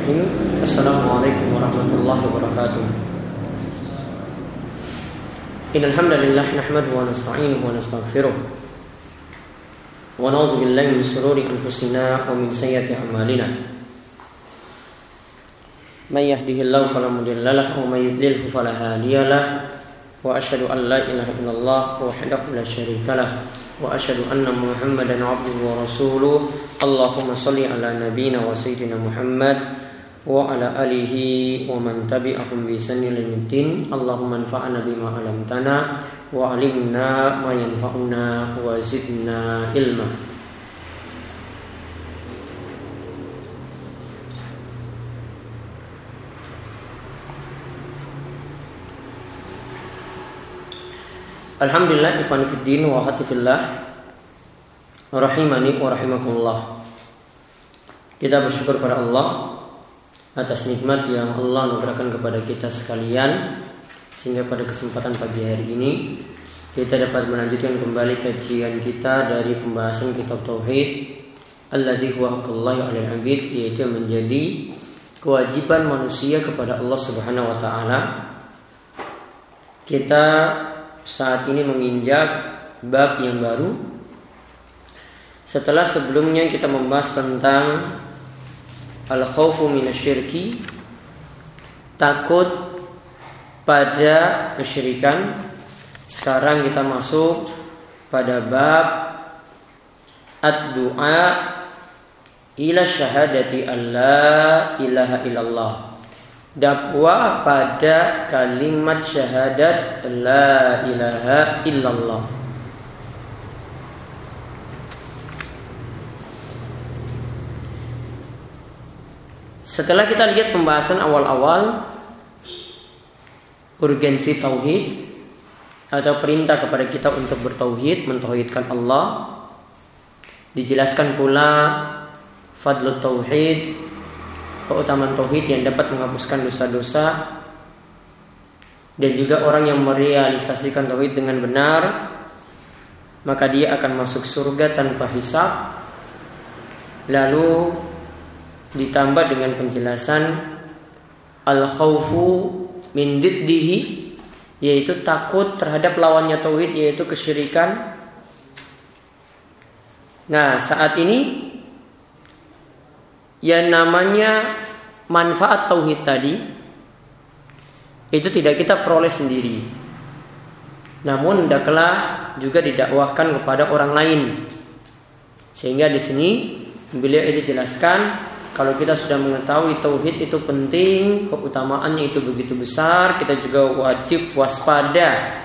الرحيم. السلام عليكم ورحمة الله وبركاته. إن الحمد لله نحمده ونستعينه ونستغفره ونعوذ بالله من شرور أنفسنا ومن سيئة أعمالنا. من يهده الله فلا مضل له ومن يضلله فلا هادي له. وأشهد أن لا إله إلا الله وحده لا شريك له. وأشهد أن محمدا عبده ورسوله. اللهم صل على نبينا وسيدنا محمد وعلى آله ومن تبعهم بإحسان إلى الدين اللهم انفعنا بما علمتنا وعلمنا ما ينفعنا وزدنا علما Alhamdulillah ikhwan fiddin wa fillah rahimani wa rahimakumullah. Kita bersyukur pada Allah atas nikmat yang Allah anugerahkan kepada kita sekalian sehingga pada kesempatan pagi hari ini kita dapat melanjutkan kembali kajian kita dari pembahasan kitab tauhid alladzi huwa haqqullahi 'alal 'abid yaitu menjadi kewajiban manusia kepada Allah Subhanahu wa taala. Kita saat ini menginjak bab yang baru setelah sebelumnya kita membahas tentang al-khawfu minasyirki takut pada kesyirikan. Sekarang kita masuk pada bab ad-du'a ila syahadati alla ilaha illallah. Dakwah pada kalimat syahadat la ilaha illallah. Setelah kita lihat pembahasan awal-awal urgensi tauhid atau perintah kepada kita untuk bertauhid, mentauhidkan Allah, dijelaskan pula fadlul tauhid keutamaan tauhid yang dapat menghapuskan dosa-dosa dan juga orang yang merealisasikan tauhid dengan benar maka dia akan masuk surga tanpa hisab. Lalu ditambah dengan penjelasan al khawfu min diddihi yaitu takut terhadap lawannya tauhid yaitu kesyirikan nah saat ini yang namanya manfaat tauhid tadi itu tidak kita peroleh sendiri. Namun hendaklah juga didakwahkan kepada orang lain. Sehingga di sini beliau itu jelaskan kalau kita sudah mengetahui tauhid itu penting, keutamaannya itu begitu besar, kita juga wajib waspada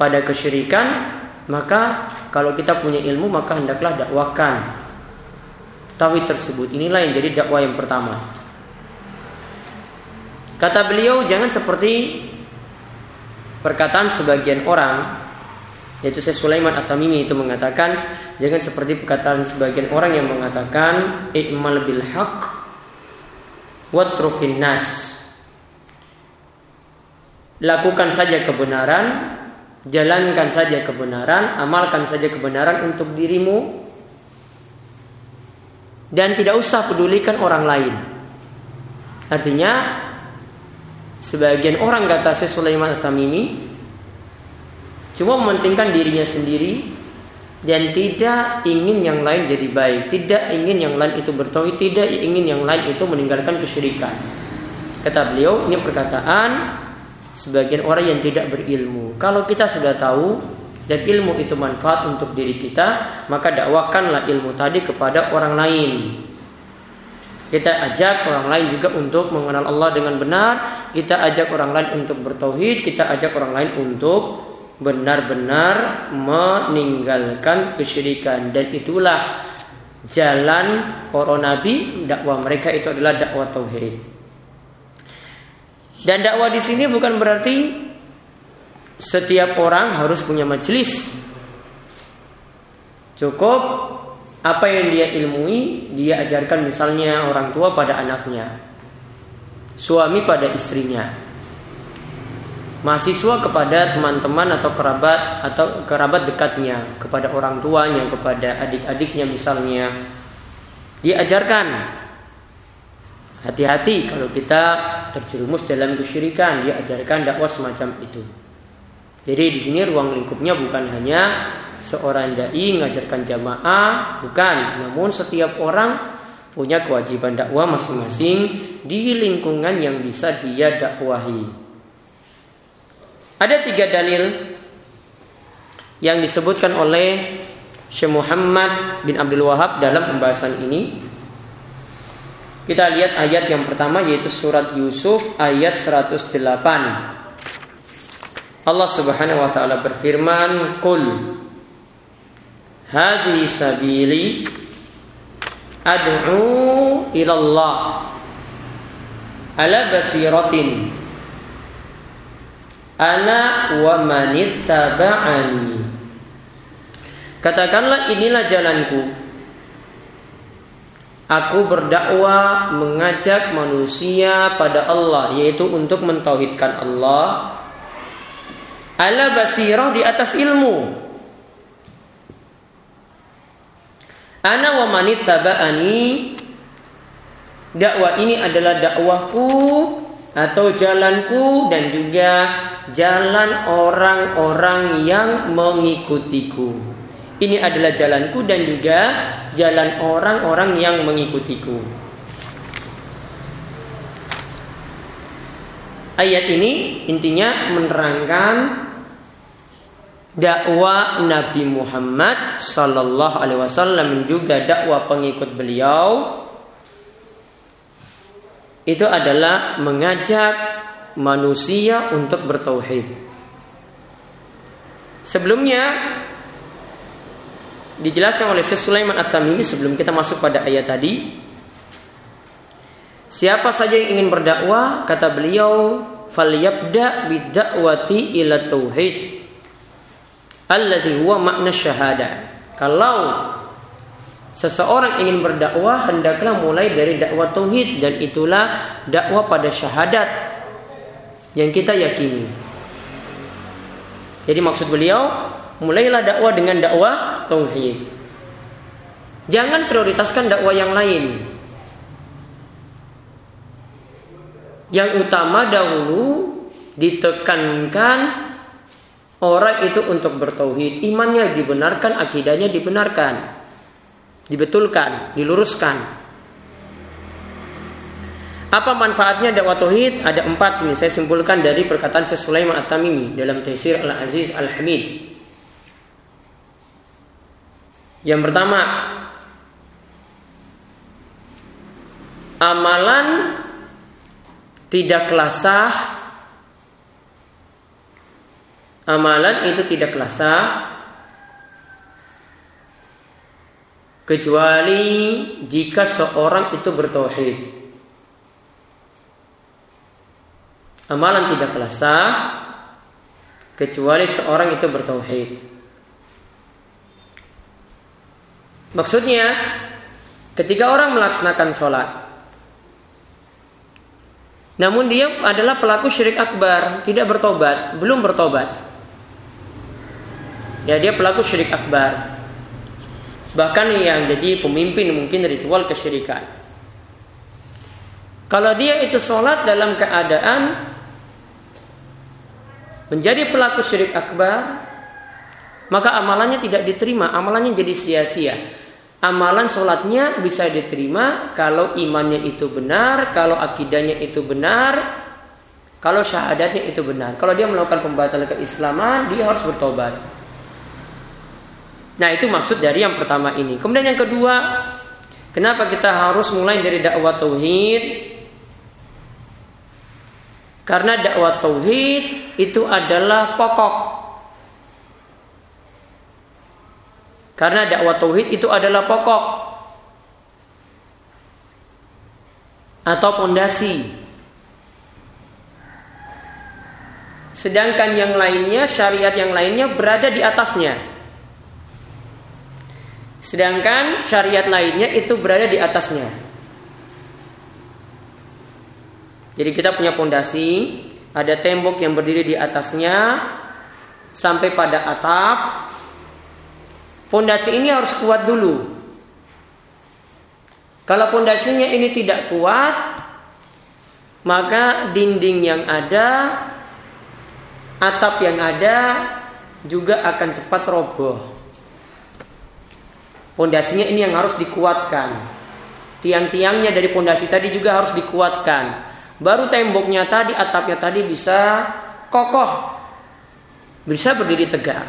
pada kesyirikan, maka kalau kita punya ilmu maka hendaklah dakwahkan tauhid tersebut. Inilah yang jadi dakwah yang pertama. Kata beliau jangan seperti perkataan sebagian orang yaitu saya Sulaiman At-Tamimi itu mengatakan jangan seperti perkataan sebagian orang yang mengatakan i'mal bil haq watrukin nas lakukan saja kebenaran jalankan saja kebenaran amalkan saja kebenaran untuk dirimu dan tidak usah pedulikan orang lain. Artinya sebagian orang kata saya Sulaiman At-Tamimi cuma mementingkan dirinya sendiri dan tidak ingin yang lain jadi baik, tidak ingin yang lain itu bertauhid, tidak ingin yang lain itu meninggalkan kesyirikan. Kata beliau, ini perkataan sebagian orang yang tidak berilmu. Kalau kita sudah tahu dan ilmu itu manfaat untuk diri kita, maka dakwahkanlah ilmu tadi kepada orang lain. Kita ajak orang lain juga untuk mengenal Allah dengan benar, kita ajak orang lain untuk bertauhid, kita ajak orang lain untuk benar-benar meninggalkan kesyirikan dan itulah jalan para nabi dakwah mereka itu adalah dakwah tauhid. Dan dakwah di sini bukan berarti setiap orang harus punya majelis. Cukup apa yang dia ilmui, dia ajarkan misalnya orang tua pada anaknya, suami pada istrinya, mahasiswa kepada teman-teman atau kerabat atau kerabat dekatnya, kepada orang tuanya, kepada adik-adiknya misalnya, dia ajarkan Hati-hati kalau kita terjerumus dalam kesyirikan, diajarkan dakwah semacam itu. Jadi di sini ruang lingkupnya bukan hanya seorang dai mengajarkan jamaah, bukan, namun setiap orang punya kewajiban dakwah masing-masing di lingkungan yang bisa dia dakwahi. Ada tiga dalil yang disebutkan oleh Syekh Muhammad bin Abdul Wahab dalam pembahasan ini kita lihat ayat yang pertama yaitu surat Yusuf ayat 108. Allah Subhanahu wa taala berfirman, "Qul hadhihi sabili ad'u ila Allah ala basiratin ana wa manittaba'ani." Katakanlah inilah jalanku Aku berdakwah mengajak manusia pada Allah yaitu untuk mentauhidkan Allah ala basirah di atas ilmu. Ana wa manittaba'ani dakwah ini adalah dakwahku atau jalanku dan juga jalan orang-orang yang mengikutiku. Ini adalah jalanku dan juga jalan orang-orang yang mengikutiku. Ayat ini intinya menerangkan dakwah Nabi Muhammad Sallallahu Alaihi Wasallam juga dakwah pengikut beliau itu adalah mengajak manusia untuk bertauhid. Sebelumnya dijelaskan oleh Syekh Sulaiman At-Tamimi sebelum kita masuk pada ayat tadi. Siapa saja yang ingin berdakwah, kata beliau, falyabda bidakwati ila tauhid. Alladhi huwa makna syahada. Kalau seseorang ingin berdakwah, hendaklah mulai dari dakwah tauhid dan itulah dakwah pada syahadat yang kita yakini. Jadi maksud beliau mulailah dakwah dengan dakwah tauhid. Jangan prioritaskan dakwah yang lain. Yang utama dahulu ditekankan orang itu untuk bertauhid, imannya dibenarkan, akidahnya dibenarkan, dibetulkan, diluruskan. Apa manfaatnya dakwah tauhid? Ada empat sini. Saya simpulkan dari perkataan Syekh Sulaiman At-Tamimi dalam Tafsir Al-Aziz Al-Hamid. Yang pertama, amalan tidak kelasah amalan itu tidak kelasah kecuali jika seorang itu bertauhid. Amalan tidak kelasah kecuali seorang itu bertauhid. Maksudnya ketika orang melaksanakan sholat namun dia adalah pelaku syirik akbar, tidak bertobat, belum bertobat. Ya dia pelaku syirik akbar. Bahkan yang jadi pemimpin mungkin ritual kesyirikan. Kalau dia itu sholat dalam keadaan menjadi pelaku syirik akbar, maka amalannya tidak diterima, amalannya jadi sia-sia. Amalan sholatnya bisa diterima kalau imannya itu benar, kalau akidahnya itu benar, kalau syahadatnya itu benar. Kalau dia melakukan pembatalan keislaman, dia harus bertobat. Nah itu maksud dari yang pertama ini. Kemudian yang kedua, kenapa kita harus mulai dari dakwah tauhid? Karena dakwah tauhid itu adalah pokok Karena dakwah tauhid itu adalah pokok atau pondasi. Sedangkan yang lainnya, syariat yang lainnya berada di atasnya. Sedangkan syariat lainnya itu berada di atasnya. Jadi kita punya pondasi, ada tembok yang berdiri di atasnya sampai pada atap, Fondasi ini harus kuat dulu. Kalau fondasinya ini tidak kuat, maka dinding yang ada, atap yang ada juga akan cepat roboh. Pondasinya ini yang harus dikuatkan. Tiang-tiangnya dari pondasi tadi juga harus dikuatkan. Baru temboknya tadi, atapnya tadi bisa kokoh. Bisa berdiri tegak.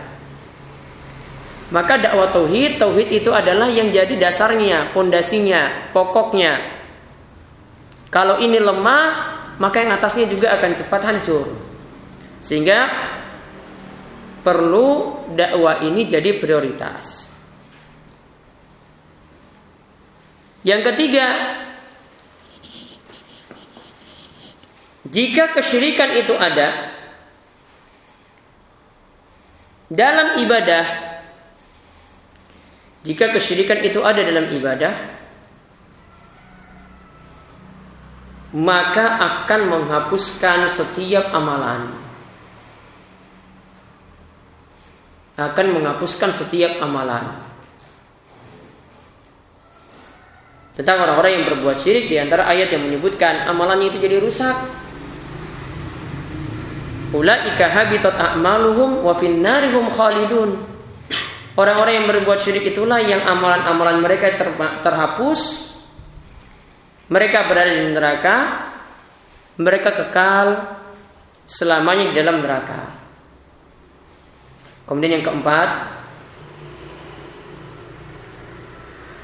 Maka dakwah tauhid, tauhid itu adalah yang jadi dasarnya, pondasinya, pokoknya. Kalau ini lemah, maka yang atasnya juga akan cepat hancur. Sehingga perlu dakwah ini jadi prioritas. Yang ketiga, jika kesyirikan itu ada dalam ibadah jika kesyirikan itu ada dalam ibadah, maka akan menghapuskan setiap amalan. Akan menghapuskan setiap amalan. Tentang orang-orang yang berbuat syirik di antara ayat yang menyebutkan amalannya itu jadi rusak. Ulaika habitat a'maluhum wa finnarihum khalidun. Orang-orang yang berbuat syirik itulah yang amalan-amalan mereka terhapus. Mereka berada di neraka. Mereka kekal selamanya di dalam neraka. Kemudian yang keempat,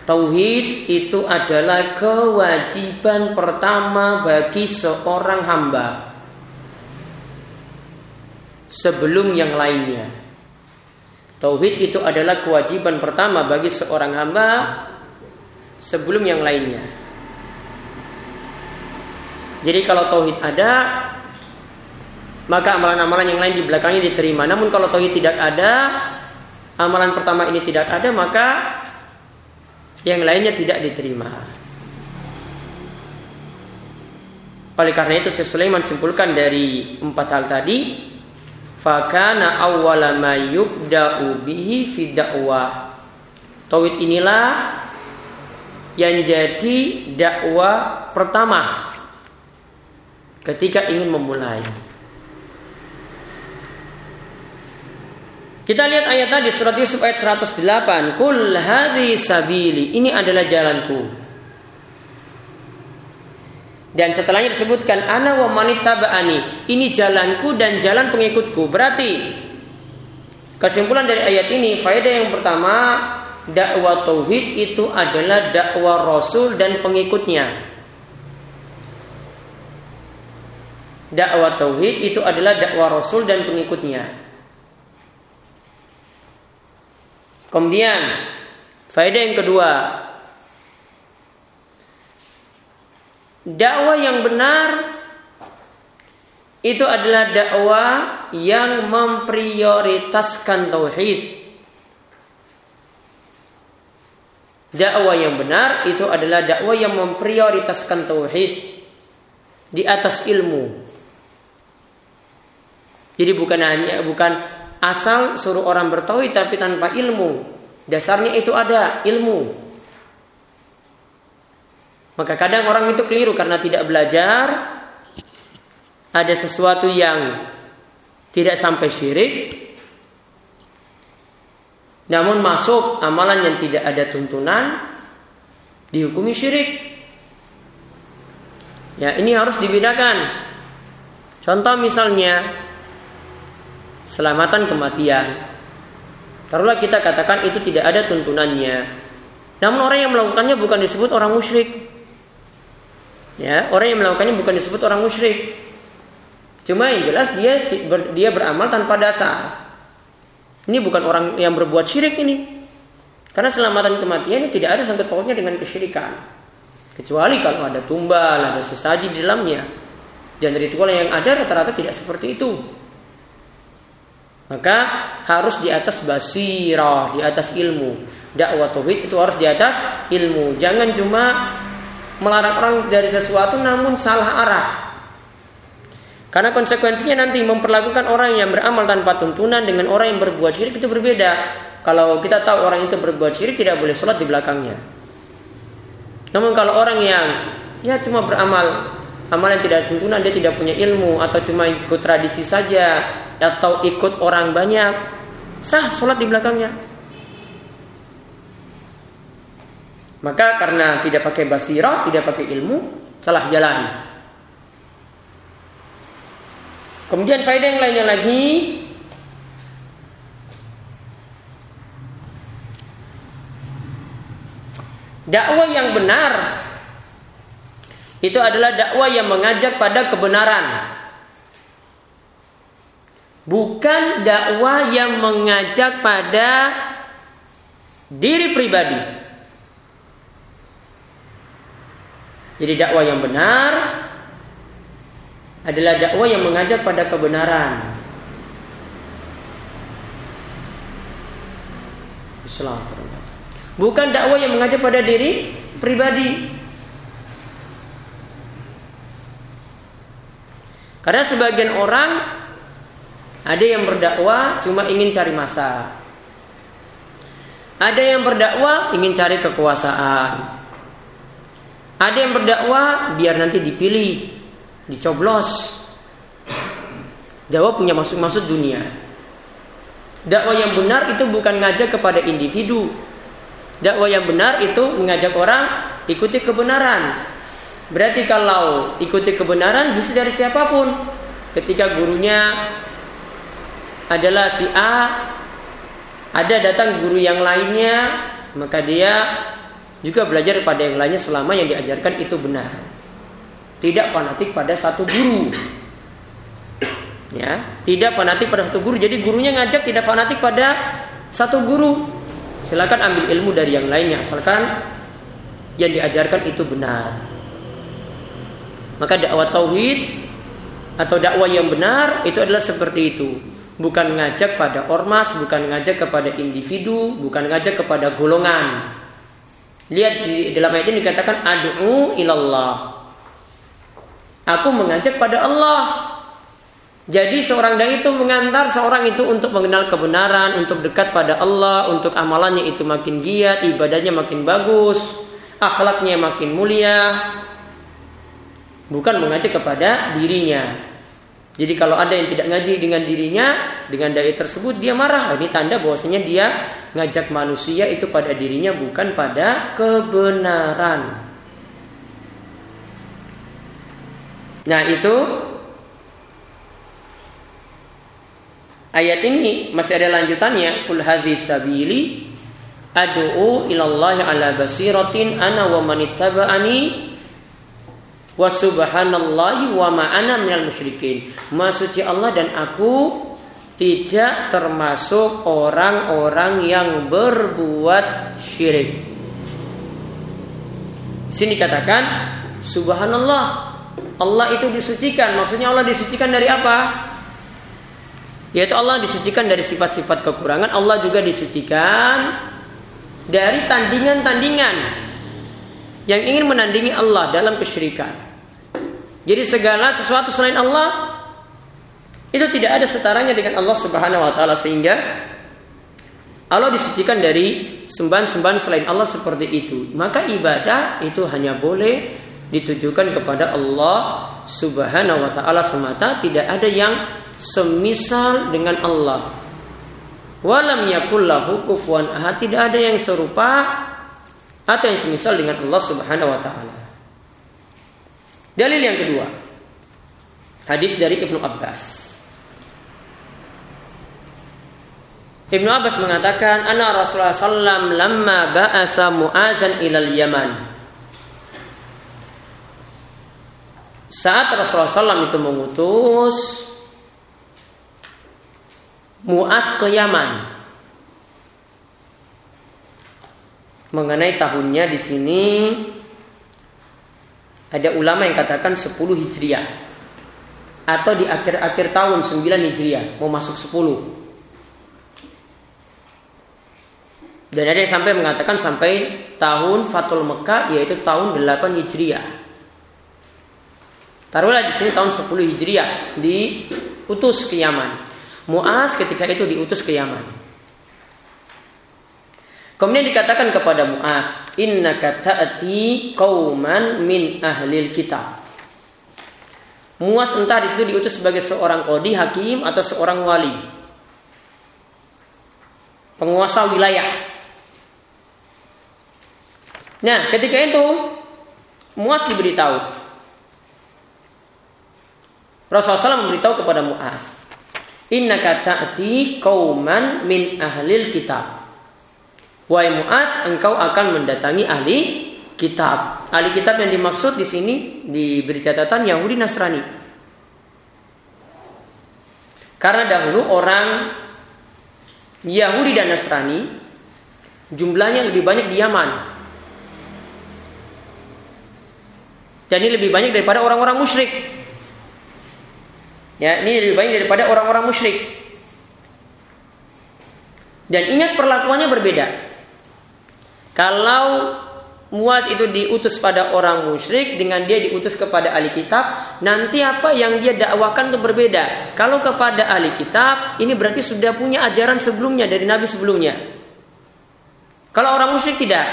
Tauhid itu adalah kewajiban pertama bagi seorang hamba sebelum yang lainnya. Tauhid itu adalah kewajiban pertama bagi seorang hamba sebelum yang lainnya. Jadi kalau tauhid ada, maka amalan-amalan yang lain di belakangnya diterima. Namun kalau tauhid tidak ada, amalan pertama ini tidak ada, maka yang lainnya tidak diterima. Oleh karena itu Syekh Sulaiman simpulkan dari empat hal tadi Fakana awwala ma yubda'u bihi fi dakwah. Tauhid inilah yang jadi dakwah pertama ketika ingin memulai. Kita lihat ayat tadi surat Yusuf ayat 108. Kul hadhi sabili. Ini adalah jalanku. Dan setelahnya disebutkan ana wa manittaba'ani. Ini jalanku dan jalan pengikutku. Berarti kesimpulan dari ayat ini faedah yang pertama dakwah tauhid itu adalah dakwah rasul dan pengikutnya. Dakwah tauhid itu adalah dakwah rasul dan pengikutnya. Kemudian faedah yang kedua Dakwah yang benar itu adalah dakwah yang memprioritaskan tauhid. Dakwah yang benar itu adalah dakwah yang memprioritaskan tauhid di atas ilmu. Jadi bukan hanya bukan asal suruh orang bertauhid tapi tanpa ilmu. Dasarnya itu ada ilmu. Maka kadang orang itu keliru karena tidak belajar ada sesuatu yang tidak sampai syirik namun masuk amalan yang tidak ada tuntunan dihukumi syirik. Ya, ini harus dibedakan. Contoh misalnya selamatan kematian. Taruhlah kita katakan itu tidak ada tuntunannya. Namun orang yang melakukannya bukan disebut orang musyrik. Ya, orang yang melakukannya bukan disebut orang musyrik. Cuma yang jelas dia dia beramal tanpa dasar. Ini bukan orang yang berbuat syirik ini. Karena selamatan kematian tidak ada sangkut pautnya dengan kesyirikan. Kecuali kalau ada tumbal, ada sesaji di dalamnya. Dan ritual yang ada rata-rata tidak seperti itu. Maka harus di atas basirah, di atas ilmu. Dakwah tauhid itu harus di atas ilmu. Jangan cuma melarang orang dari sesuatu namun salah arah. Karena konsekuensinya nanti memperlakukan orang yang beramal tanpa tuntunan dengan orang yang berbuat syirik itu berbeda. Kalau kita tahu orang itu berbuat syirik tidak boleh sholat di belakangnya. Namun kalau orang yang ya cuma beramal amalan tidak tuntunan dia tidak punya ilmu atau cuma ikut tradisi saja atau ikut orang banyak sah sholat di belakangnya. Maka karena tidak pakai basirah tidak pakai ilmu salah jalan. Kemudian faedah yang lainnya lagi dakwah yang benar itu adalah dakwah yang mengajak pada kebenaran. Bukan dakwah yang mengajak pada diri pribadi. Jadi dakwah yang benar adalah dakwah yang mengajak pada kebenaran. Bukan dakwah yang mengajak pada diri pribadi. Karena sebagian orang ada yang berdakwah cuma ingin cari masa. Ada yang berdakwah ingin cari kekuasaan. Ada yang berdakwah biar nanti dipilih, dicoblos. Dakwah punya maksud-maksud dunia. Dakwah yang benar itu bukan ngajak kepada individu. Dakwah yang benar itu mengajak orang ikuti kebenaran, Berarti kalau ikuti kebenaran bisa dari siapa pun. Ketika gurunya adalah si A, ada datang guru yang lainnya, maka dia juga belajar pada yang lainnya selama yang diajarkan itu benar. Tidak fanatik pada satu guru. Ya, tidak fanatik pada satu guru. Jadi gurunya ngajak tidak fanatik pada satu guru. Silakan ambil ilmu dari yang lainnya asalkan yang diajarkan itu benar. Maka dakwah tauhid atau dakwah yang benar itu adalah seperti itu. Bukan ngajak pada ormas, bukan ngajak kepada individu, bukan ngajak kepada golongan. Lihat di dalam ayat ini dikatakan adu'u ilallah. Aku mengajak pada Allah. Jadi seorang dai itu mengantar seorang itu untuk mengenal kebenaran, untuk dekat pada Allah, untuk amalannya itu makin giat, ibadahnya makin bagus, akhlaknya makin mulia, bukan mengajak kepada dirinya. Jadi kalau ada yang tidak ngaji dengan dirinya, dengan dai tersebut dia marah. Ini tanda bahwasanya dia ngajak manusia itu pada dirinya bukan pada kebenaran. Nah, itu ayat ini masih ada lanjutannya. Kul hadhi sabili ad'u ilallahi ala basiratin ana wa manittaba'ani Wa subhanallahi wa ma'ana minal musyrikin. Maksudnya Allah dan aku tidak termasuk orang-orang yang berbuat syirik. Sini katakan subhanallah. Allah itu disucikan. Maksudnya Allah disucikan dari apa? Yaitu Allah disucikan dari sifat-sifat kekurangan. Allah juga disucikan dari tandingan-tandingan yang ingin menandingi Allah dalam kesyirikan. Jadi segala sesuatu selain Allah itu tidak ada setaranya dengan Allah Subhanahu wa taala sehingga Allah disucikan dari sembahan-sembahan selain Allah seperti itu. Maka ibadah itu hanya boleh ditujukan kepada Allah Subhanahu wa taala semata, tidak ada yang semisal dengan Allah. Walam yakul lahu kufuwan ahad, tidak ada yang serupa atau yang semisal dengan Allah Subhanahu wa taala. Dalil yang kedua. Hadis dari Ibnu Abbas. Ibnu Abbas mengatakan, "Ana Rasulullah sallam lamma ba'asa Mu'adzan ilal Yaman." Saat Rasulullah SAW itu mengutus Mu'az ke Yaman. Mengenai tahunnya di sini ada ulama yang katakan 10 Hijriah atau di akhir-akhir tahun 9 Hijriah mau masuk 10. Dan ada yang sampai mengatakan sampai tahun Fatul Mekah yaitu tahun 8 Hijriah. Taruhlah di sini tahun 10 Hijriah diutus ke Yaman. Muaz ketika itu diutus ke Yaman. Kemudian dikatakan kepada Mu'az, "Innaka ta'ati qauman min ahlil kitab." Muas entah di situ diutus sebagai seorang kodi, hakim atau seorang wali. Penguasa wilayah. Nah, ketika itu Muas diberitahu. Rasulullah SAW memberitahu kepada Muas, Inna ta'ati kauman min ahlil kitab. Wahai Muaz, engkau akan mendatangi ahli kitab. Ahli kitab yang dimaksud di sini diberi catatan Yahudi Nasrani. Karena dahulu orang Yahudi dan Nasrani jumlahnya lebih banyak di Yaman. Dan ini lebih banyak daripada orang-orang musyrik. Ya, ini lebih banyak daripada orang-orang musyrik. Dan ingat perlakuannya berbeda. Kalau Muaz itu diutus pada orang musyrik dengan dia diutus kepada ahli kitab, nanti apa yang dia dakwakan itu berbeda. Kalau kepada ahli kitab, ini berarti sudah punya ajaran sebelumnya dari nabi sebelumnya. Kalau orang musyrik tidak,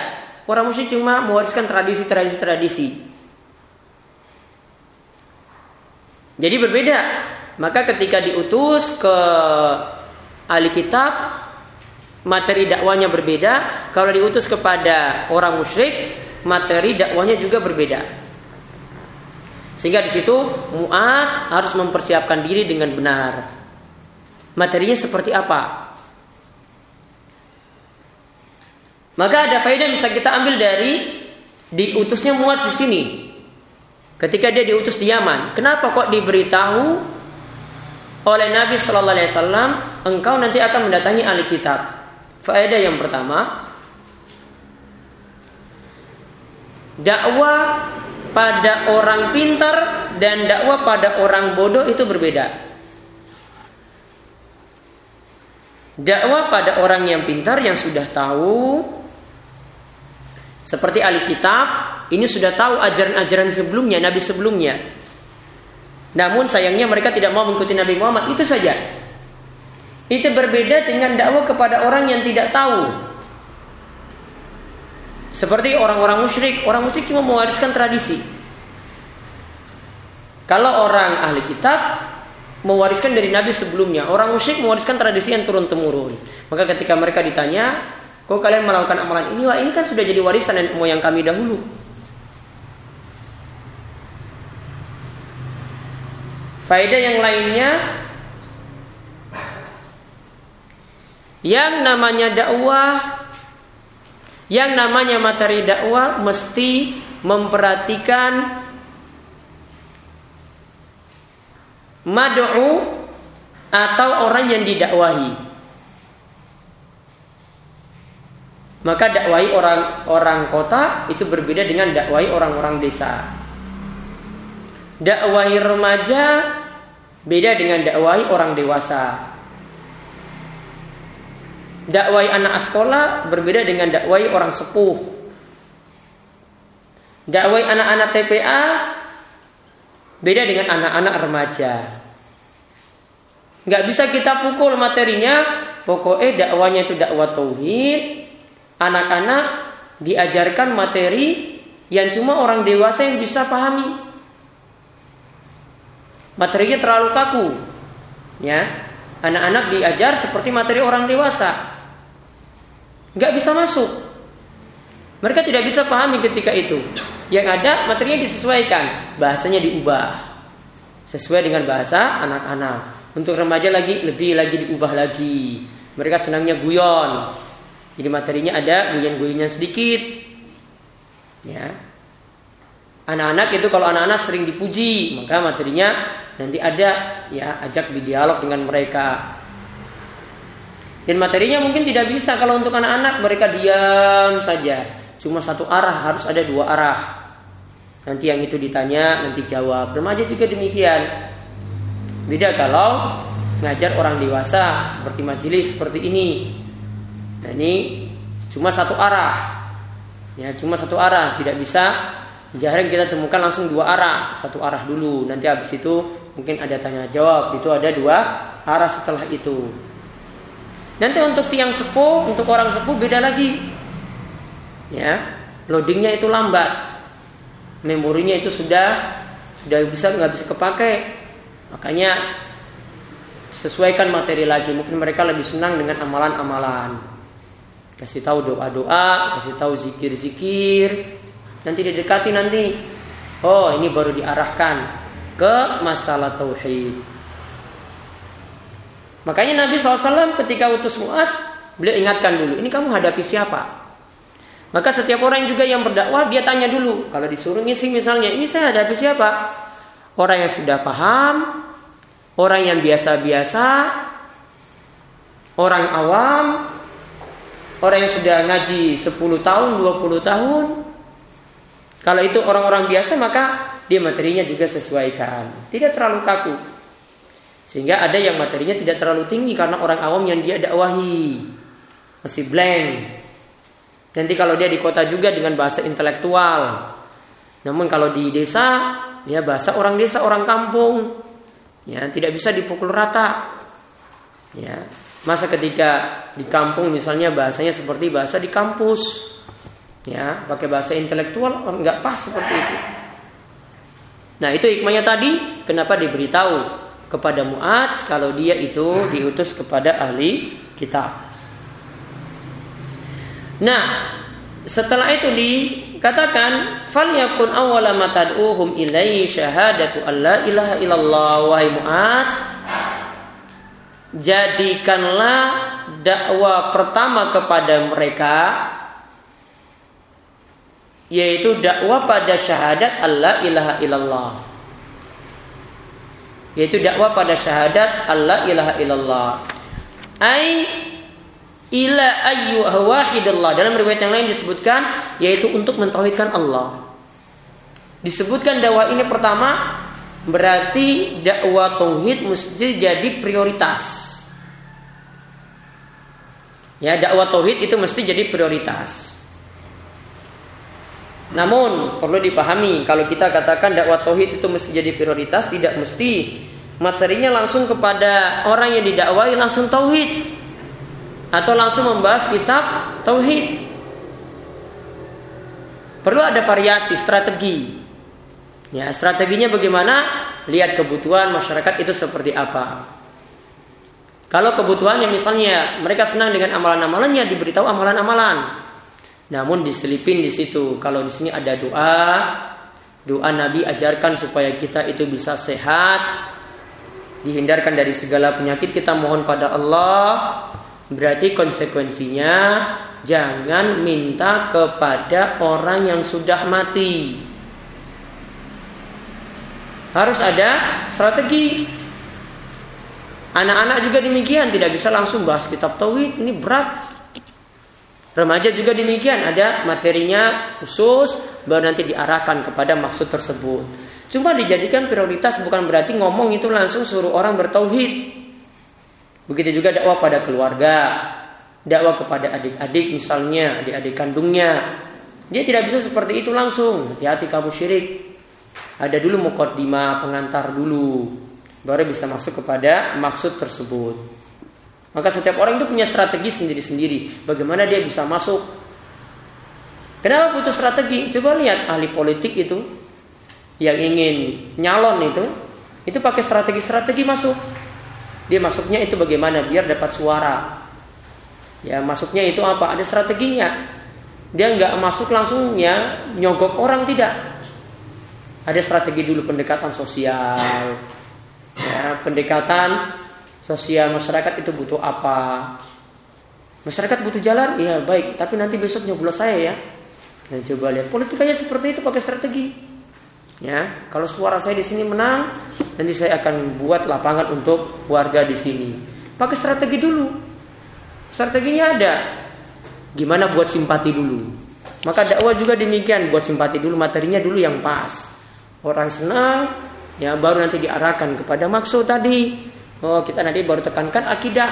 orang musyrik cuma mewariskan tradisi-tradisi-tradisi. Jadi berbeda. Maka ketika diutus ke ahli kitab, materi dakwanya berbeda. Kalau diutus kepada orang musyrik, materi dakwanya juga berbeda. Sehingga di situ Muaz harus mempersiapkan diri dengan benar. Materinya seperti apa? Maka ada faedah bisa kita ambil dari diutusnya Muaz di sini. Ketika dia diutus di Yaman, kenapa kok diberitahu oleh Nabi Shallallahu Alaihi Wasallam engkau nanti akan mendatangi ahli kitab? Faedah yang pertama, dakwah pada orang pintar dan dakwah pada orang bodoh itu berbeda. Dakwah pada orang yang pintar yang sudah tahu seperti ahli kitab ini sudah tahu ajaran-ajaran sebelumnya, nabi sebelumnya. Namun sayangnya mereka tidak mau mengikuti Nabi Muhammad itu saja. Itu berbeda dengan dakwah kepada orang yang tidak tahu. Seperti orang-orang musyrik, orang musyrik cuma mewariskan tradisi. Kalau orang ahli kitab mewariskan dari nabi sebelumnya, orang musyrik mewariskan tradisi yang turun temurun. Maka ketika mereka ditanya, kok kalian melakukan amalan ini? Wah, ini kan sudah jadi warisan dan moyang kami dahulu. Faedah yang lainnya Yang namanya dakwah yang namanya materi dakwah mesti memperhatikan mad'u atau orang yang didakwahi. Maka dakwahi orang-orang kota itu berbeda dengan dakwahi orang-orang desa. Dakwahi remaja beda dengan dakwahi orang dewasa. Dakwai anak sekolah berbeda dengan dakwai orang sepuh. Dakwai anak-anak TPA beda dengan anak-anak remaja. Gak bisa kita pukul materinya. Pokoknya dakwanya itu dakwah tauhid. Anak-anak diajarkan materi yang cuma orang dewasa yang bisa pahami. Materinya terlalu kaku. Ya, anak-anak diajar seperti materi orang dewasa nggak bisa masuk. Mereka tidak bisa pahami ketika itu. Yang ada materinya disesuaikan, bahasanya diubah sesuai dengan bahasa anak-anak. Untuk remaja lagi lebih lagi diubah lagi. Mereka senangnya guyon. Jadi materinya ada guyon-guyonnya sedikit. Ya. Anak-anak itu kalau anak-anak sering dipuji, maka materinya nanti ada ya ajak berdialog dengan mereka. Dan materinya mungkin tidak bisa kalau untuk anak-anak mereka diam saja. Cuma satu arah harus ada dua arah. Nanti yang itu ditanya, nanti jawab. Remaja juga demikian. Beda kalau ngajar orang dewasa seperti majelis seperti ini. Nah ini cuma satu arah. Ya, cuma satu arah, tidak bisa jarang kita temukan langsung dua arah, satu arah dulu. Nanti habis itu mungkin ada tanya jawab, itu ada dua arah setelah itu. Nanti untuk tiang sepuh, untuk orang sepuh beda lagi. Ya, loadingnya itu lambat. Memorinya itu sudah sudah bisa nggak bisa kepakai makanya sesuaikan materi lagi. Mungkin mereka lebih senang dengan amalan-amalan. Kasih tahu doa-doa kasih tahu zikir-zikir. Nanti didekati nanti. Oh ini baru diarahkan ke masalah tauhid makanya Nabi SAW ketika utus Muaz beliau ingatkan dulu ini kamu hadapi siapa maka setiap orang juga yang berdakwah dia tanya dulu. Kalau disuruh ngisi misalnya, ini saya hadapi siapa? Orang yang sudah paham, orang yang biasa-biasa, orang awam, orang yang sudah ngaji 10 tahun, 20 tahun. Kalau itu orang-orang biasa maka dia materinya juga sesuaikan. Tidak terlalu kaku. Sehingga ada yang materinya tidak terlalu tinggi karena orang awam yang dia dakwahi. Masih blank. Nanti kalau dia di kota juga dengan bahasa intelektual. Namun kalau di desa, ya bahasa orang desa, orang kampung. Ya, tidak bisa dipukul rata. Ya. Masa ketika di kampung misalnya bahasanya seperti bahasa di kampus. Ya, pakai bahasa intelektual enggak pas seperti itu. Nah, itu hikmahnya tadi kenapa diberitahu kepada Mu'adz kalau dia itu diutus kepada ahli kitab. Nah, setelah itu dikatakan falyakun awwala ma tad'uhum ilaihi syahadatu alla ilaha illallah wahai Mu'adz jadikanlah dakwah pertama kepada mereka yaitu dakwah pada syahadat Allah ilaha illallah yaitu dakwah pada syahadat Allah ilaha illallah ai ila ayyu. Dalam riwayat yang lain disebutkan yaitu untuk mentauhidkan Allah. Disebutkan dakwah ini pertama berarti dakwah tauhid mesti jadi prioritas. Ya, dakwah tauhid itu mesti jadi prioritas. Namun perlu dipahami kalau kita katakan dakwah tauhid itu mesti jadi prioritas tidak mesti materinya langsung kepada orang yang didakwahi langsung tauhid atau langsung membahas kitab tauhid. Perlu ada variasi strategi. Ya, strateginya bagaimana? Lihat kebutuhan masyarakat itu seperti apa. Kalau kebutuhannya misalnya mereka senang dengan amalan-amalannya diberitahu amalan-amalan. Namun diselipin di situ. Kalau di sini ada doa, doa Nabi ajarkan supaya kita itu bisa sehat, dihindarkan dari segala penyakit kita mohon pada Allah Berarti konsekuensinya jangan minta kepada orang yang sudah mati. Harus ada strategi. Anak-anak juga demikian, tidak bisa langsung bahas kitab tauhid, ini berat. Remaja juga demikian, ada materinya khusus baru nanti diarahkan kepada maksud tersebut. Cuma dijadikan prioritas bukan berarti ngomong itu langsung suruh orang bertauhid. Begitu juga dakwah pada keluarga, dakwah kepada adik-adik misalnya, adik-adik kandungnya. Dia tidak bisa seperti itu langsung. Hati-hati kamu syirik. Ada dulu mukaddimah, pengantar dulu. Baru bisa masuk kepada maksud tersebut. Maka setiap orang itu punya strategi sendiri-sendiri. Bagaimana dia bisa masuk? Kenapa butuh strategi? Coba lihat ahli politik itu yang ingin nyalon itu, itu pakai strategi-strategi masuk. Dia masuknya itu bagaimana biar dapat suara. Ya masuknya itu apa? Ada strateginya. Dia nggak masuk langsung ya nyogok orang tidak. Ada strategi dulu pendekatan sosial. Ya, pendekatan sosial masyarakat itu butuh apa? Masyarakat butuh jalan, iya baik. Tapi nanti besok nyoblos saya ya. Nah, coba lihat politikanya seperti itu pakai strategi. Ya, kalau suara saya di sini menang, nanti saya akan buat lapangan untuk warga di sini. Pakai strategi dulu. Strateginya ada. Gimana buat simpati dulu. Maka dakwah juga demikian, buat simpati dulu, materinya dulu yang pas. Orang senang, ya baru nanti diarahkan kepada maksud tadi. Oh, kita nanti baru tekankan akidah.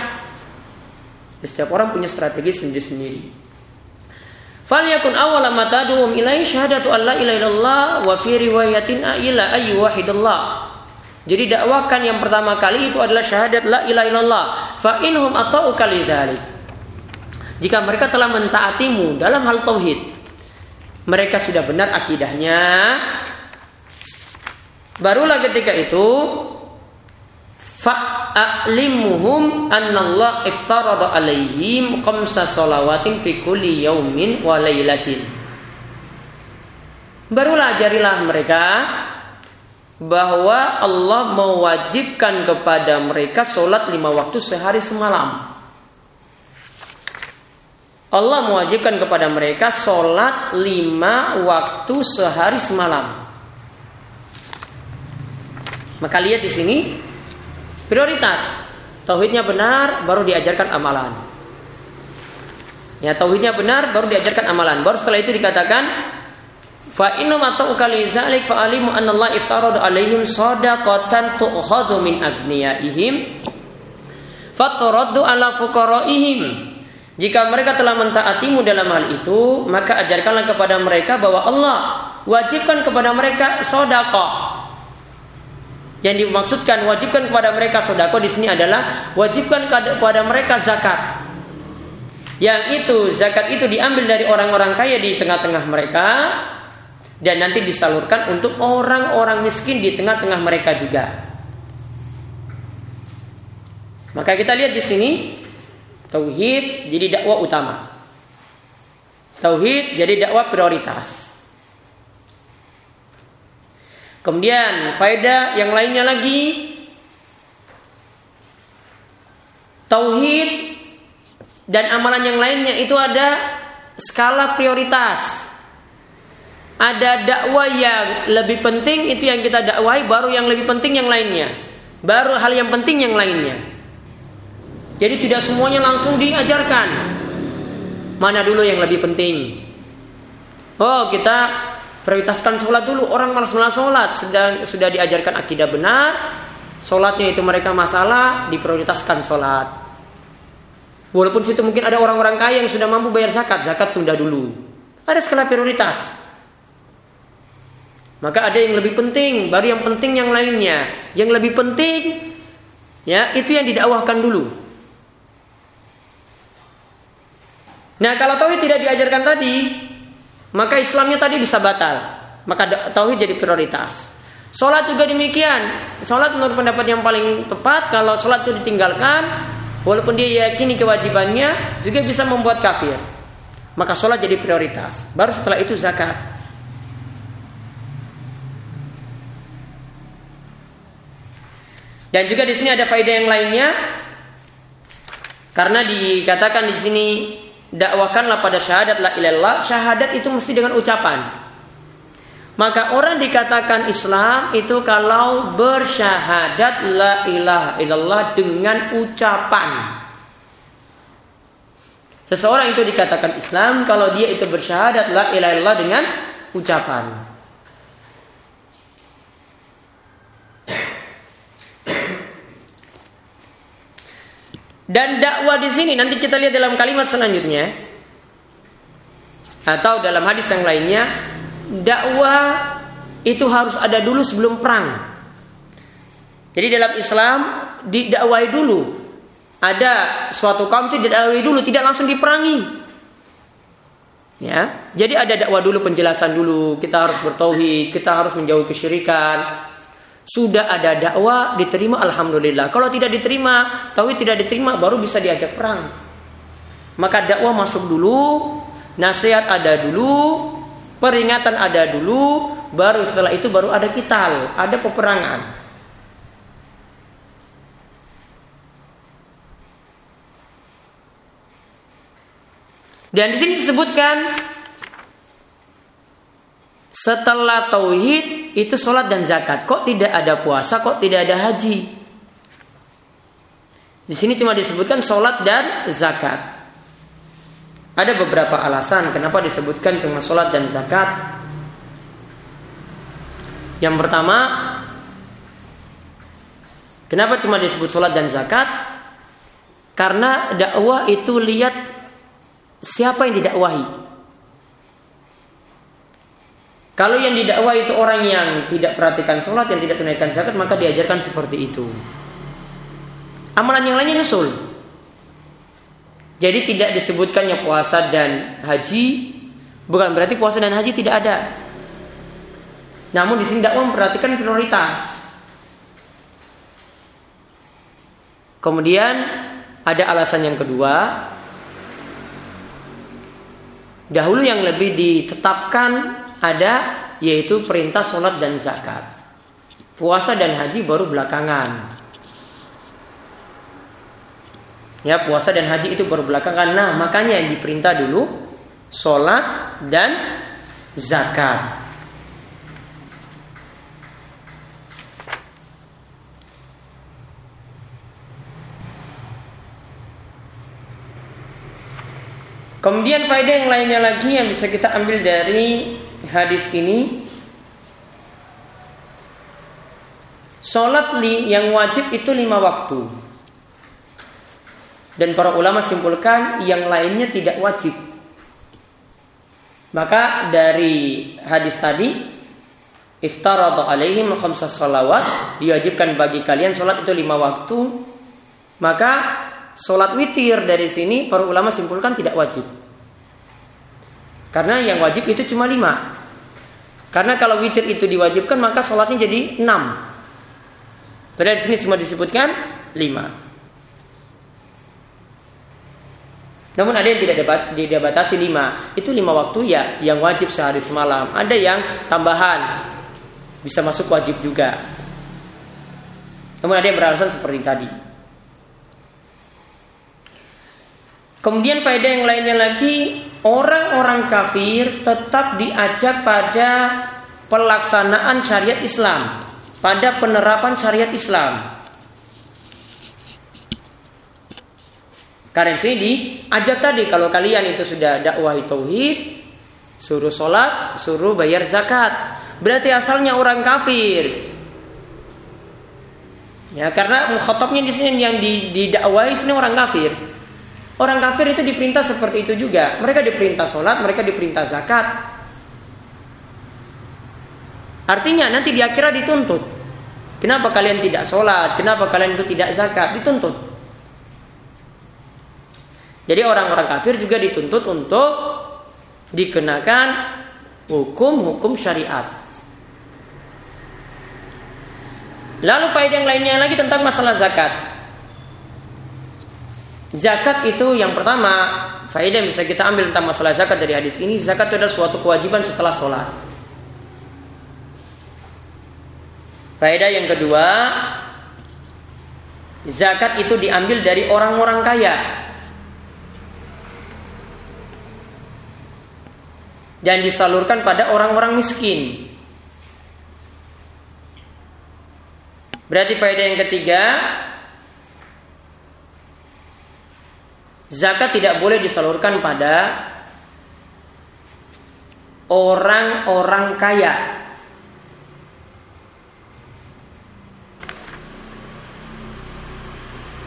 Setiap orang punya strategi sendiri-sendiri. Falyakun awwala ma tad'uhum ilaihi syahadatu alla ilaha illallah wa fi riwayatin ila ayyu wahidallah. Jadi dakwakan yang pertama kali itu adalah syahadat la ilaha illallah. Fa inhum atau kali Jika mereka telah mentaatimu dalam hal tauhid, mereka sudah benar akidahnya, Barulah ketika itu fa'alimuhum annallah iftarada alaihim khamsa salawatin fi kulli yaumin wa laylatin. Barulah ajarilah mereka bahwa Allah mewajibkan kepada mereka sholat lima waktu sehari semalam. Allah mewajibkan kepada mereka sholat lima waktu sehari semalam. Maka lihat di sini prioritas tauhidnya benar baru diajarkan amalan. Ya tauhidnya benar baru diajarkan amalan. Baru setelah itu dikatakan fa inna zalik fa alaihim sadaqatan tu'khadhu min agniyaihim ala fuqaraihim jika mereka telah mentaatimu dalam hal itu, maka ajarkanlah kepada mereka bahwa Allah wajibkan kepada mereka sodakoh. Yang dimaksudkan wajibkan kepada mereka sodako di sini adalah wajibkan kepada mereka zakat. Yang itu zakat itu diambil dari orang-orang kaya di tengah-tengah mereka dan nanti disalurkan untuk orang-orang miskin di tengah-tengah mereka juga. Maka kita lihat di sini Tauhid jadi dakwah utama. Tauhid jadi dakwah prioritas. Kemudian faedah yang lainnya lagi tauhid dan amalan yang lainnya itu ada skala prioritas. Ada dakwah yang lebih penting itu yang kita dakwahi baru yang lebih penting yang lainnya. Baru hal yang penting yang lainnya. Jadi tidak semuanya langsung diajarkan. Mana dulu yang lebih penting? Oh, kita prioritaskan sholat dulu. Orang malas-malas sholat. Sedang sudah diajarkan akidah benar. Sholatnya itu mereka masalah, diprioritaskan sholat. Walaupun situ mungkin ada orang-orang kaya yang sudah mampu bayar zakat, zakat tunda dulu. Ada skala prioritas. Maka ada yang lebih penting, baru yang penting yang lainnya. Yang lebih penting, ya itu yang didakwahkan dulu. Nah kalau tauhid tidak diajarkan tadi, maka Islamnya tadi bisa batal. Maka tauhid jadi prioritas. Sholat juga demikian. Sholat menurut pendapat yang paling tepat, kalau sholat itu ditinggalkan, walaupun dia yakini kewajibannya, juga bisa membuat kafir. Maka sholat jadi prioritas. Baru setelah itu zakat. Dan juga di sini ada faedah yang lainnya, karena dikatakan di sini dakwakanlah pada syahadat la ilallah syahadat itu mesti dengan ucapan. Maka orang dikatakan Islam itu kalau bersyahadat la ilaha illallah dengan ucapan. Seseorang itu dikatakan Islam kalau dia itu bersyahadat la ilaha illallah dengan ucapan Dan dakwah di sini nanti kita lihat dalam kalimat selanjutnya atau dalam hadis yang lainnya, dakwah itu harus ada dulu sebelum perang. Jadi dalam Islam didakwahi dulu. Ada suatu kaum itu didakwahi dulu, tidak langsung diperangi. Ya, jadi ada dakwah dulu, penjelasan dulu. Kita harus bertauhid, kita harus menjauhi kesyirikan, sudah ada dakwah diterima alhamdulillah. Kalau tidak diterima, tahu tidak diterima baru bisa diajak perang. Maka dakwah masuk dulu, nasihat ada dulu, peringatan ada dulu, baru setelah itu baru ada kital, ada peperangan. Dan di sini disebutkan setelah tauhid itu sholat dan zakat. Kok tidak ada puasa? Kok tidak ada haji? Di sini cuma disebutkan sholat dan zakat. Ada beberapa alasan kenapa disebutkan cuma sholat dan zakat. Yang pertama, kenapa cuma disebut sholat dan zakat? Karena dakwah itu lihat siapa yang didakwahi. Kalau yang didakwa itu orang yang tidak perhatikan sholat, yang tidak tunaikan zakat, maka diajarkan seperti itu. Amalan yang lainnya nyusul. Jadi tidak disebutkannya puasa dan haji, bukan berarti puasa dan haji tidak ada. Namun di sini dakwah memperhatikan prioritas. Kemudian ada alasan yang kedua. Dahulu yang lebih ditetapkan ada yaitu perintah sholat dan zakat. Puasa dan haji baru belakangan. Ya puasa dan haji itu baru belakangan. Nah makanya yang diperintah dulu sholat dan zakat. Kemudian faedah yang lainnya lagi yang bisa kita ambil dari hadis ini Sholat li yang wajib itu lima waktu Dan para ulama simpulkan yang lainnya tidak wajib Maka dari hadis tadi Iftaradu alaihim khamsa salawat Diwajibkan bagi kalian sholat itu lima waktu Maka sholat witir dari sini para ulama simpulkan tidak wajib. Karena yang wajib itu cuma lima. Karena kalau witir itu diwajibkan maka sholatnya jadi enam. Padahal di sini semua disebutkan lima. Namun ada yang tidak dapat tidak batasi lima. Itu lima waktu ya yang wajib sehari semalam. Ada yang tambahan bisa masuk wajib juga. Namun ada yang beralasan seperti tadi. Kemudian faedah yang lainnya lagi orang-orang kafir tetap diajak pada pelaksanaan syariat Islam, pada penerapan syariat Islam. Karena sini diajak tadi kalau kalian itu sudah dakwah tauhid, suruh sholat, suruh bayar zakat. Berarti asalnya orang kafir. Ya karena mukhatabnya di sini yang didakwahi sini orang kafir. Orang kafir itu diperintah seperti itu juga. Mereka diperintah sholat, mereka diperintah zakat. Artinya nanti di akhirat dituntut. Kenapa kalian tidak sholat? Kenapa kalian itu tidak zakat? Dituntut. Jadi orang-orang kafir juga dituntut untuk dikenakan hukum-hukum syariat. Lalu faedah yang lainnya lagi tentang masalah zakat. Zakat itu yang pertama faedah yang bisa kita ambil tentang masalah zakat dari hadis ini zakat itu adalah suatu kewajiban setelah sholat. Faedah yang kedua zakat itu diambil dari orang-orang kaya dan disalurkan pada orang-orang miskin. Berarti faedah yang ketiga Zakat tidak boleh disalurkan pada orang-orang kaya.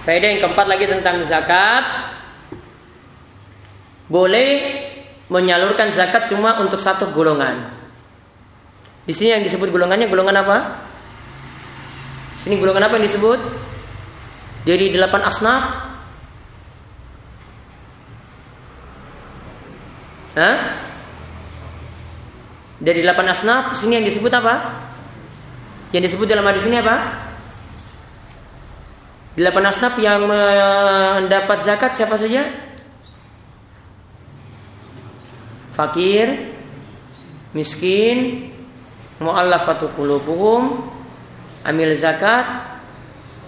Faedah yang keempat lagi tentang zakat. Boleh menyalurkan zakat cuma untuk satu golongan. Di sini yang disebut golongannya golongan apa? Sini golongan apa yang disebut? Dari delapan asnaf Hah? Dari delapan asnaf sini yang disebut apa? Yang disebut dalam hadis ini apa? Delapan asnaf yang mendapat zakat siapa saja? Fakir, miskin, mu'allafatu qulubuhum, amil zakat,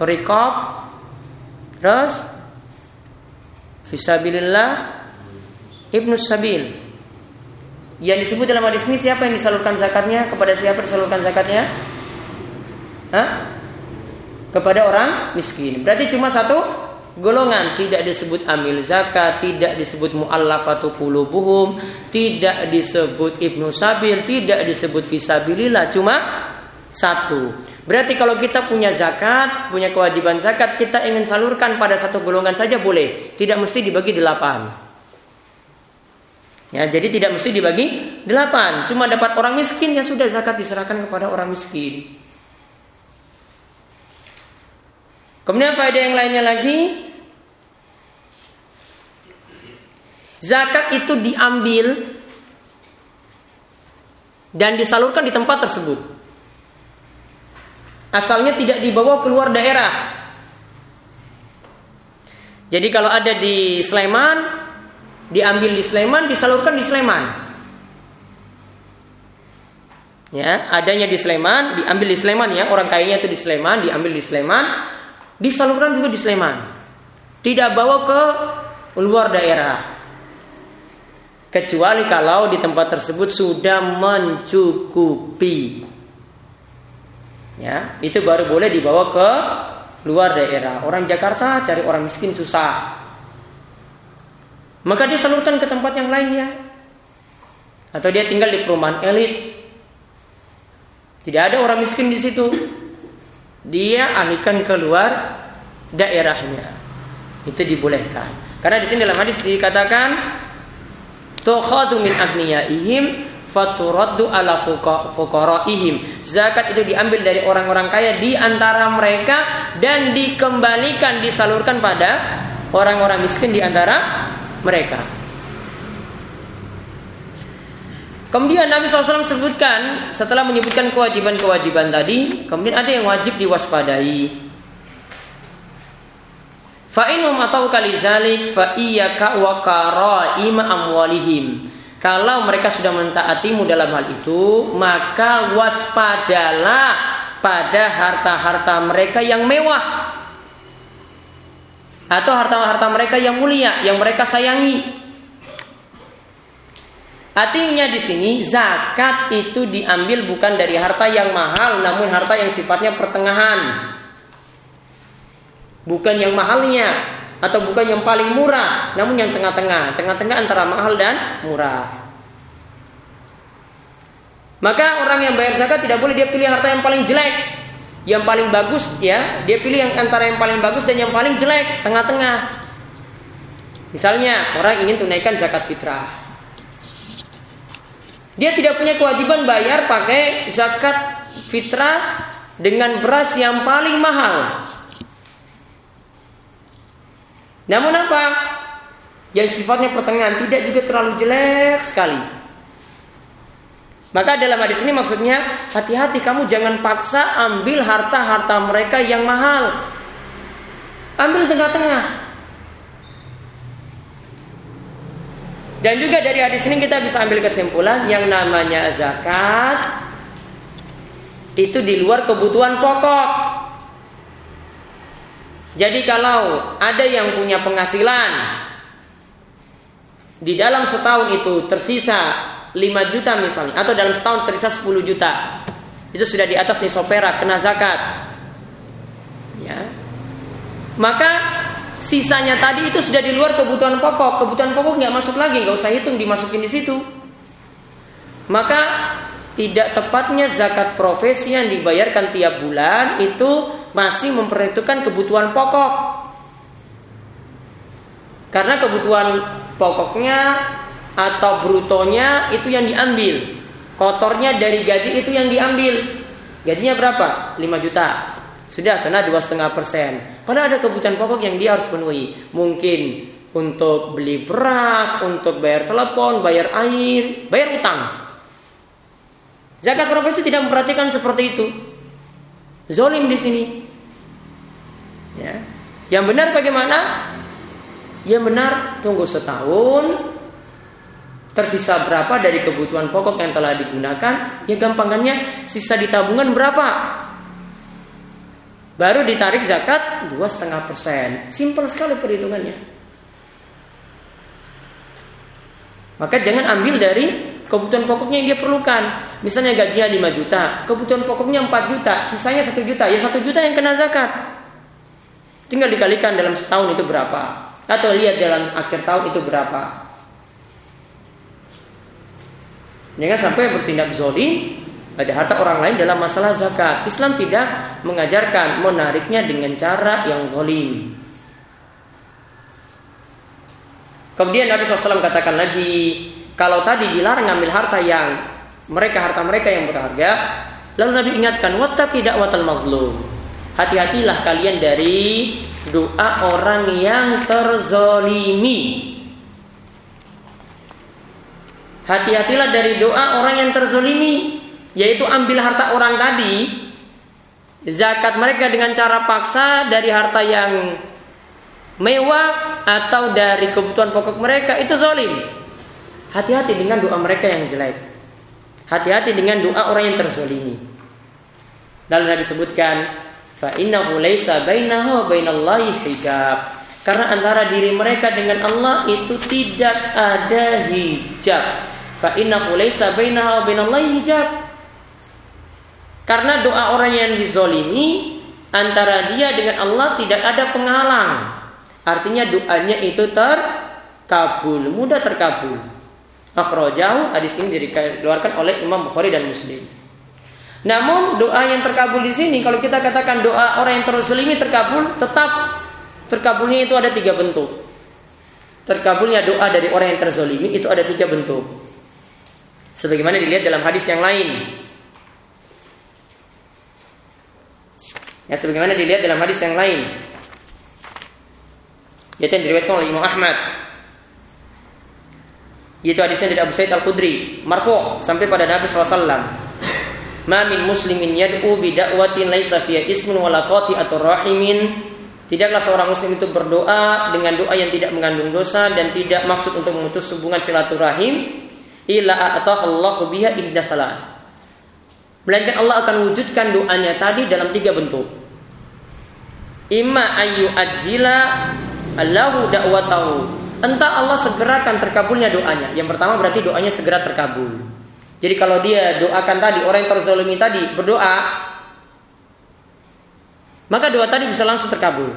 riqab, terus fisabilillah, Ibnu Sabil. Yang disebut dalam hadis ini siapa yang disalurkan zakatnya? Kepada siapa disalurkan zakatnya? Hah? Kepada orang miskin. Berarti cuma satu golongan tidak disebut amil zakat, tidak disebut muallafatu qulubuhum, tidak disebut Ibnu Sabil, tidak disebut fisabilillah, cuma satu. Berarti kalau kita punya zakat, punya kewajiban zakat, kita ingin salurkan pada satu golongan saja boleh, tidak mesti dibagi delapan. Ya, jadi tidak mesti dibagi delapan. Cuma dapat orang miskin ya sudah zakat diserahkan kepada orang miskin. Kemudian faedah yang lainnya lagi Zakat itu diambil dan disalurkan di tempat tersebut. Asalnya tidak dibawa keluar daerah. Jadi kalau ada di Sleman, diambil di Sleman, disalurkan di Sleman. Ya, adanya di Sleman, diambil di Sleman ya, orang kayanya itu di Sleman, diambil di Sleman, disalurkan juga di Sleman. Tidak bawa ke luar daerah. Kecuali kalau di tempat tersebut sudah mencukupi. Ya, itu baru boleh dibawa ke luar daerah. Orang Jakarta cari orang miskin susah. Maka dia salurkan ke tempat yang lainnya. Atau dia tinggal di perumahan elit. Tidak ada orang miskin di situ. Dia alihkan keluar daerahnya. Itu dibolehkan. Karena di sini dalam hadis dikatakan tukhadu min agniyaihim faturaddu ala fuqaraihim. Zakat itu diambil dari orang-orang kaya di antara mereka dan dikembalikan disalurkan pada orang-orang miskin di antara mereka. Kemudian Nabi SAW sebutkan setelah menyebutkan kewajiban-kewajiban tadi, kemudian ada yang wajib diwaspadai. Fa in atau kalizalik fa iyyaka wa karaima amwalihim. Kalau mereka sudah mentaatimu dalam hal itu, maka waspadalah pada harta-harta mereka yang mewah atau harta-harta mereka yang mulia yang mereka sayangi. Artinya di sini zakat itu diambil bukan dari harta yang mahal namun harta yang sifatnya pertengahan bukan yang mahalnya atau bukan yang paling murah, namun yang tengah-tengah, tengah-tengah antara mahal dan murah. Maka orang yang bayar zakat tidak boleh dia pilih harta yang paling jelek, yang paling bagus ya, dia pilih yang antara yang paling bagus dan yang paling jelek, tengah-tengah. Misalnya orang ingin tunaikan zakat fitrah. Dia tidak punya kewajiban bayar pakai zakat fitrah dengan beras yang paling mahal. Namun apa? Yang sifatnya pertengahan tidak juga terlalu jelek sekali. Maka dalam hadis ini maksudnya hati-hati kamu jangan paksa ambil harta-harta mereka yang mahal. Ambil tengah-tengah. Dan juga dari hadis ini kita bisa ambil kesimpulan yang namanya zakat itu di luar kebutuhan pokok. Jadi kalau ada yang punya penghasilan di dalam setahun itu tersisa 5 juta misalnya atau dalam setahun tersisa 10 juta. Itu sudah di atas nih sopera kena zakat. Ya. Maka sisanya tadi itu sudah di luar kebutuhan pokok. Kebutuhan pokok nggak masuk lagi, nggak usah hitung dimasukin di situ. Maka tidak tepatnya zakat profesi yang dibayarkan tiap bulan itu masih memperhitungkan kebutuhan pokok. Karena kebutuhan pokoknya atau brutonya itu yang diambil. Kotornya dari gaji itu yang diambil. Gajinya berapa? 5 juta. Sudah kena dua setengah persen. Padahal ada kebutuhan pokok yang dia harus penuhi. Mungkin untuk beli beras, untuk bayar telepon, bayar air, bayar utang. Zakat profesi tidak memperhatikan seperti itu. Zolim di sini. Ya. Yang benar bagaimana? Yang benar tunggu setahun Tersisa berapa dari kebutuhan pokok yang telah digunakan Ya gampangannya sisa di tabungan berapa Baru ditarik zakat dua setengah persen Simpel sekali perhitungannya Maka jangan ambil dari kebutuhan pokoknya yang dia perlukan. Misalnya gajinya 5 juta, kebutuhan pokoknya 4 juta, sisanya 1 juta, ya 1 juta yang kena zakat. Tinggal dikalikan dalam setahun itu berapa. Atau lihat dalam akhir tahun itu berapa. Jangan sampai bertindak zolim pada harta orang lain dalam masalah zakat. Islam tidak mengajarkan menariknya dengan cara yang zolim. Kemudian Nabi SAW katakan lagi, kalau tadi dilarang ngambil harta yang mereka harta mereka yang berharga, lalu Nabi ingatkan, wattaqi da'watal mazlum. Hati-hatilah kalian dari doa orang yang terzolimi. Hati-hatilah dari doa orang yang terzolimi, yaitu ambil harta orang tadi, zakat mereka dengan cara paksa dari harta yang mewah atau dari kebutuhan pokok mereka itu zolim. Hati-hati dengan doa mereka yang jelek. Hati-hati dengan doa orang yang terzolimi. Dalam Nabi sebutkan, hijab. Karena antara diri mereka dengan Allah itu tidak ada hijab. Fa innahu laisa bainahu bainallahi hijab. Karena doa orang yang dizolimi antara dia dengan Allah tidak ada penghalang. Artinya doanya itu terkabul, mudah terkabul. Akhrajahu hadis ini dikeluarkan oleh Imam Bukhari dan Muslim. Namun doa yang terkabul di sini kalau kita katakan doa orang yang terzolimi terkabul, tetap terkabulnya itu ada tiga bentuk. Terkabulnya doa dari orang yang terzolimi itu ada tiga bentuk. Sebagaimana dilihat dalam hadis yang lain. Ya, sebagaimana dilihat dalam hadis yang lain. Yaitu yang diriwayatkan oleh Imam Ahmad. Yaitu hadisnya dari Abu Sa'id Al-Khudri, marfu sampai pada Nabi SAW. Ma min muslimin yad'u bi da'watin laisa fiha ismun wala atau rahimin Tidaklah seorang muslim itu berdoa dengan doa yang tidak mengandung dosa dan tidak maksud untuk memutus hubungan silaturahim illa atahallahu biha ihda salat. Melainkan Allah akan wujudkan doanya tadi dalam tiga bentuk. Imma ayu ajila Allahu da'watahu. Entah Allah segerakan terkabulnya doanya. Yang pertama berarti doanya segera terkabul. Jadi kalau dia doakan tadi orang yang terzalimi tadi berdoa, maka doa tadi bisa langsung terkabul.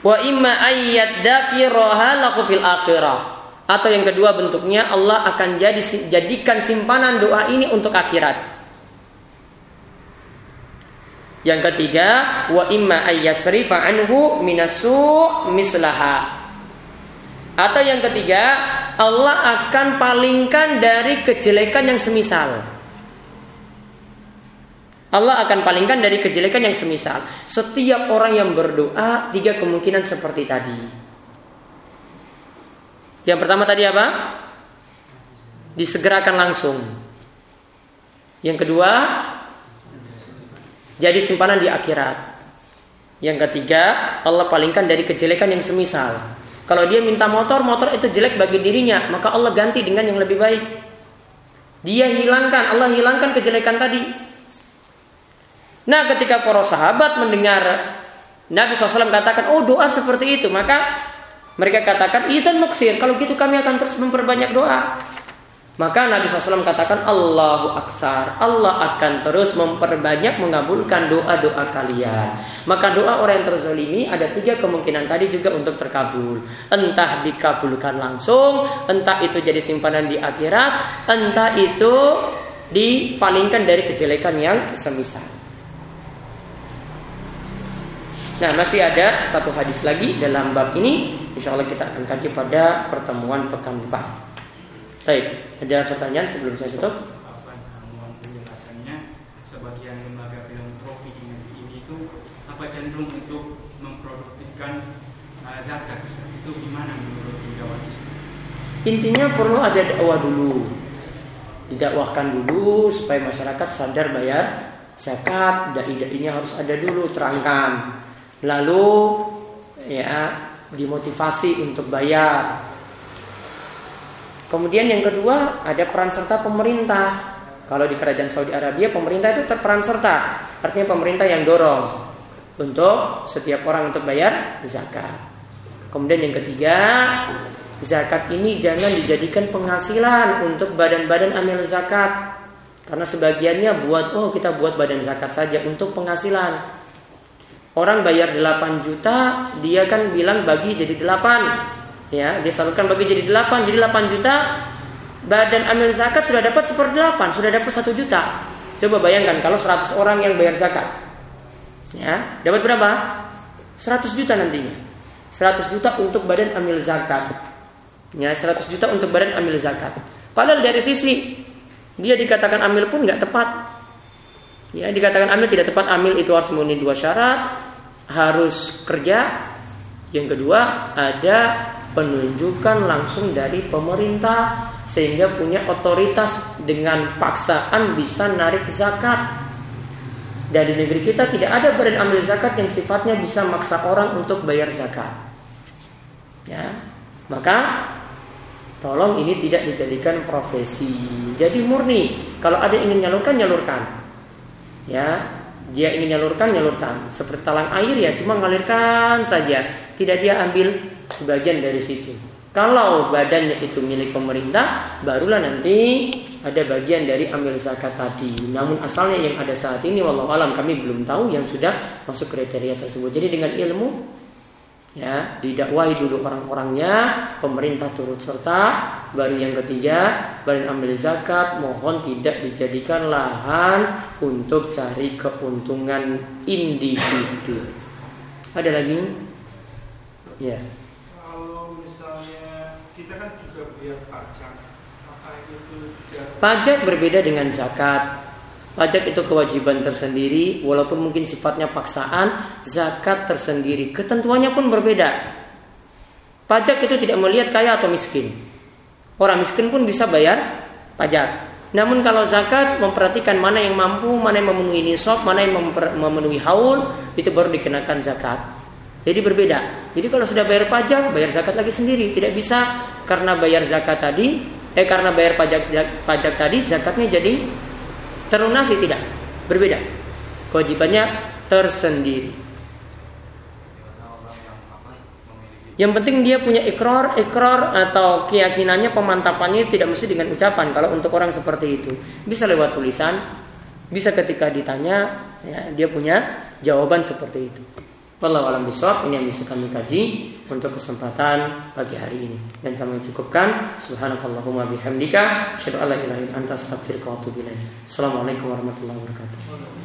Wa imma ayyad dakiraha lahu fil akhirah. Atau yang kedua bentuknya Allah akan jadi jadikan simpanan doa ini untuk akhirat. Yang ketiga, wa imma ayyasrifa anhu minasu mislaha. Atau yang ketiga, Allah akan palingkan dari kejelekan yang semisal. Allah akan palingkan dari kejelekan yang semisal. Setiap orang yang berdoa, tiga kemungkinan seperti tadi. Yang pertama tadi apa? Disegerakan langsung. Yang kedua, jadi simpanan di akhirat. Yang ketiga, Allah palingkan dari kejelekan yang semisal. Kalau dia minta motor, motor itu jelek bagi dirinya, maka Allah ganti dengan yang lebih baik. Dia hilangkan, Allah hilangkan kejelekan tadi. Nah, ketika para sahabat mendengar Nabi SAW katakan, oh doa seperti itu, maka mereka katakan, itu maksir. Kalau gitu kami akan terus memperbanyak doa. Maka Nabi SAW katakan, Allahu Aksar. Allah akan terus memperbanyak mengabulkan doa-doa kalian. Maka doa orang yang terzolimi ada tiga kemungkinan tadi juga untuk terkabul. Entah dikabulkan langsung, entah itu jadi simpanan di akhirat, entah itu dipalingkan dari kejelekan yang semisal. Nah, masih ada satu hadis lagi dalam bab ini Insya Allah kita akan kaji pada pertemuan pekan depan. Baik, ada pertanyaan sebelum saya tutup? sebagian lembaga filantropi di negeri ini itu apa cenderung untuk memproduktifkan uh, zakat itu gimana menurut Jawa Intinya perlu ada dakwah dulu, didakwahkan dulu supaya masyarakat sadar bayar zakat, dai-dainya harus ada dulu terangkan. Lalu ya dimotivasi untuk bayar. Kemudian yang kedua ada peran serta pemerintah. Kalau di kerajaan Saudi Arabia pemerintah itu terperan serta, artinya pemerintah yang dorong untuk setiap orang untuk bayar zakat. Kemudian yang ketiga, zakat ini jangan dijadikan penghasilan untuk badan-badan amil zakat. Karena sebagiannya buat oh kita buat badan zakat saja untuk penghasilan. Orang bayar 8 juta, dia kan bilang bagi jadi 8. Ya, dia salurkan bagi jadi 8, jadi 8 juta. Badan amil zakat sudah dapat seper 8, sudah dapat 1 juta. Coba bayangkan kalau 100 orang yang bayar zakat. Ya, dapat berapa? 100 juta nantinya. 100 juta untuk badan amil zakat. Ya, 100 juta untuk badan amil zakat. Padahal dari sisi dia dikatakan amil pun nggak tepat. Ya, dikatakan amil tidak tepat. Amil itu harus memenuhi dua syarat, harus kerja. Yang kedua ada penunjukan langsung dari pemerintah sehingga punya otoritas dengan paksaan bisa narik zakat. Dan di negeri kita tidak ada badan ambil zakat yang sifatnya bisa maksa orang untuk bayar zakat. Ya, maka tolong ini tidak dijadikan profesi. Jadi murni, kalau ada yang ingin nyalurkan nyalurkan. Ya, dia ingin nyalurkan nyalurkan. Seperti talang air ya, cuma mengalirkan saja. Tidak dia ambil sebagian dari situ. Kalau badannya itu milik pemerintah, barulah nanti ada bagian dari ambil zakat tadi. Namun asalnya yang ada saat ini, walau alam kami belum tahu yang sudah masuk kriteria tersebut. Jadi dengan ilmu, ya didakwahi dulu orang-orangnya, pemerintah turut serta. Baru yang ketiga, badan ambil zakat, mohon tidak dijadikan lahan untuk cari keuntungan individu. Ada lagi? Ya. Pajak berbeda dengan zakat. Pajak itu kewajiban tersendiri, walaupun mungkin sifatnya paksaan, zakat tersendiri. Ketentuannya pun berbeda. Pajak itu tidak melihat kaya atau miskin. Orang miskin pun bisa bayar pajak. Namun kalau zakat memperhatikan mana yang mampu, mana yang memenuhi nisab, mana yang memenuhi haul, itu baru dikenakan zakat. Jadi berbeda. Jadi kalau sudah bayar pajak, bayar zakat lagi sendiri. Tidak bisa karena bayar zakat tadi eh karena bayar pajak pajak tadi zakatnya jadi terlunasi tidak. Berbeda. Kewajibannya tersendiri. Yang penting dia punya ikrar ikrar atau keyakinannya pemantapannya tidak mesti dengan ucapan. Kalau untuk orang seperti itu bisa lewat tulisan bisa ketika ditanya ya, dia punya jawaban seperti itu Wallahu alam bisawab ini yang bisa kami kaji untuk kesempatan pagi hari ini dan kami cukupkan subhanakallahumma bihamdika an la ilaha illa anta astaghfiruka wa atubu ilaik. Assalamualaikum warahmatullahi wabarakatuh.